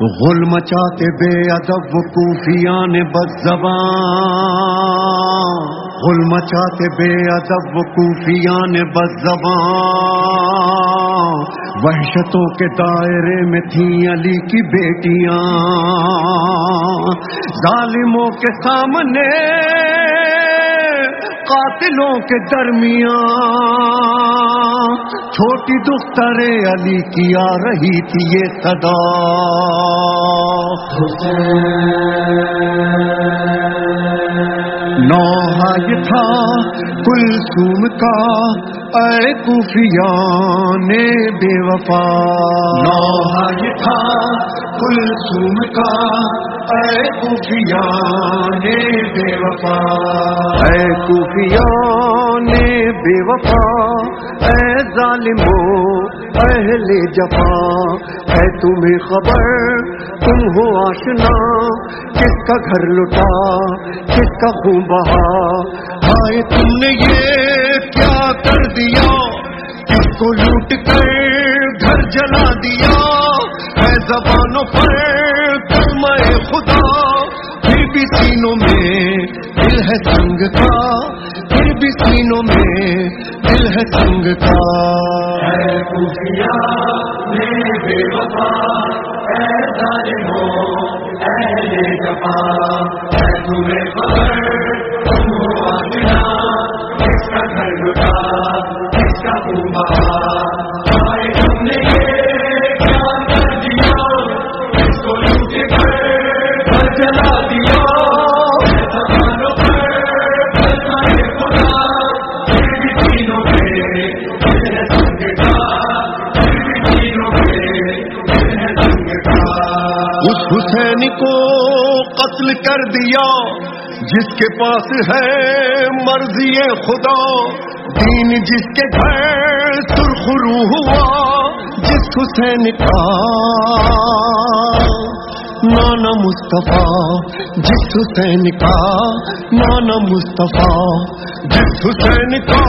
غل مچاتے بے ادب کوفیان بد زبان۔ غل مچاتے بے ادب کوفیان بد زبان۔ وحشتوں کے دائرے میں تھیں علی کی بیٹیاں۔ ظالموں کے سامنے قاتلوں کے درمیان۔ چھوٹی دختر علی کی آ رہی تھی یہ صدا۔ نوحہ یہ تھا کل سوم کا، اے کوفیان بے وفا نوحہ یہ تھا کل سوم کا، اے کوفیان بے وفا اے کوفیان بے وفا اے ظالمو، اہل جفا ہے تمہیں خبر، تم ہو آشنا، کس کا گھر لٹا، کس کا خون بہا؟ ہائے تم نے یہ کیا کر دیا؟ کس کو لوٹ کر گھر جلا دیا؟ ہے زبانوں پر کلمہ خدا، پھر بھی سینوں میں دل ہے سنگ کا بھی سینوں میں دل ہے سنگ کا۔ اے خوفیا بے وفا، اے ظالمو اہل جفا تمہیں خبر تم ہو کا گھر لٹا کا بہا۔ تم نے کیا کر دیا کو لوٹ کر جلا دیا۔ اس حسین کو قتل کر دیا، جس کے پاس ہے مرضی خدا۔ دین جس کے گھر سرخرو ہوا، جس حسین کا نانا مصطفیٰ، جس حسین کا نانا مصطفیٰ۔ جس حسین کا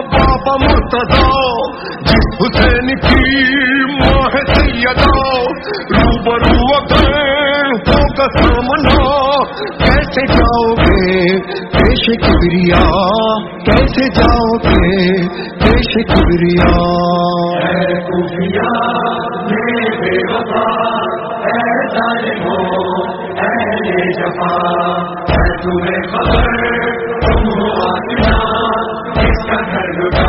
بابا مرتضا جس حسین کی ہوگا سامنا کیسے جاؤ گے پیش کبریا کیسے جاؤ گے پیش کبریا جفا تمہیں خبر تم ہو کا گھر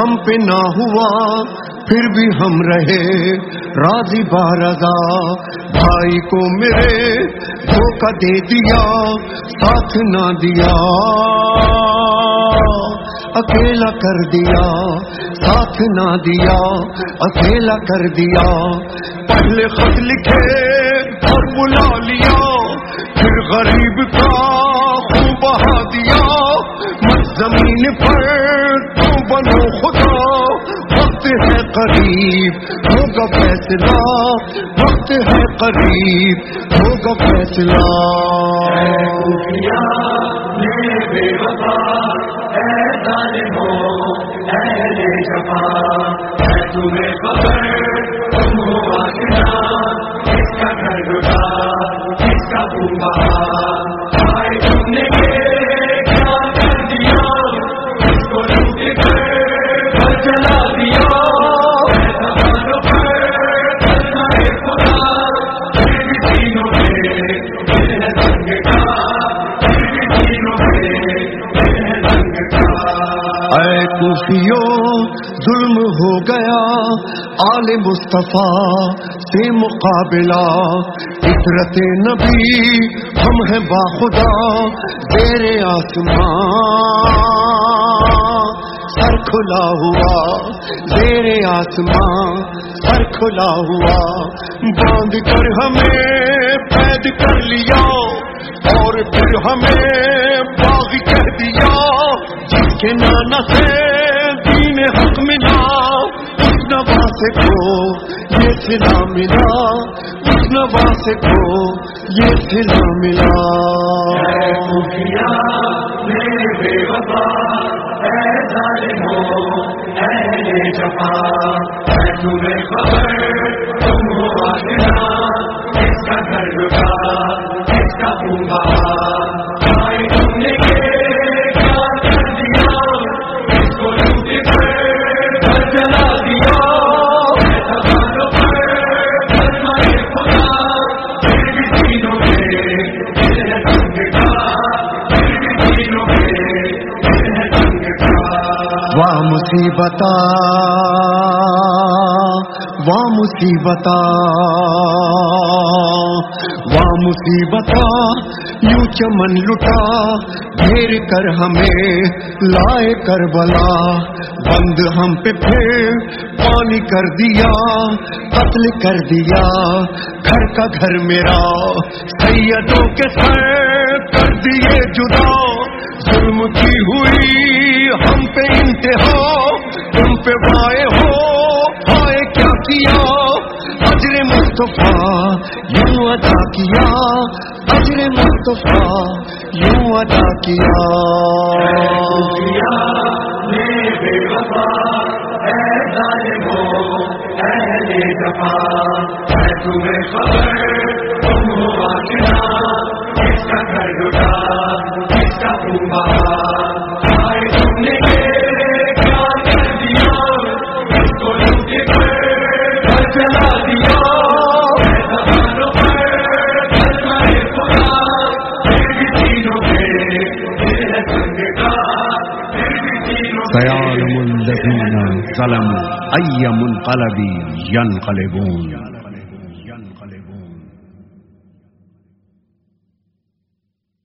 ہم پہ نہ ہوا، پھر بھی ہم رہے۔ راضی بارضا بھائی کو میرے دھوکہ دے دیا، ساتھ نہ دیا۔ اکیلا کر دیا، ساتھ نہ دیا۔ اکیلا کر دیا۔ پہلے خط لکھے اور بلا لیا۔ پھر غریب کا خون بہا دیا۔ مت زمین پر جانو خدا، وقت ہے قریب، ہوگا فیصلہ، وقت ہے قریب، ہوگا فیصلہ۔ اے بے وفا اے ظالمو جفا اے تمہیں خبر اے کوفیو ظلم ہو گیا، آل مصطفیٰ سے مقابلہ۔ فطرت نبی، ہم ہیں باخدا زیر آسمان۔ سر کھلا ہوا، زیر آسمان۔ سر کھلا ہوا، باندھ کر ہمیں، قید کر لیا۔ اور پھر ہمیں کے نانا سے دین حق ملا، اس نبا سے کو یہ سلا ملا، اس نبا سے کو یہ سلا ملا۔ بے وفا جفا تمہیں خبر، تم ہو اس کا گھر کا اس کا واہ مصیبت واہ مصیبت واہ مصیبت، یوں چمن لٹا، گھیر کر ہمیں لائے کر بلا بند ہم پہ پھر پانی کر دیا، قتل کر دیا، گھر کا گھر میرا، سیدوں کے سر کر دیے جدا، ظلم کی ہوئی ہم پہ انتہا تم پہ بائے ہو آئے کیا کیا؟ اجر مصطفیٰ یوں ادا کیا۔ اجر مصطفیٰ یوں ادا کیا۔ تمہیں خبر تم ہو اس کا گھر لٹا سيعلم الذين ظلموا أي منقلب ينقلبون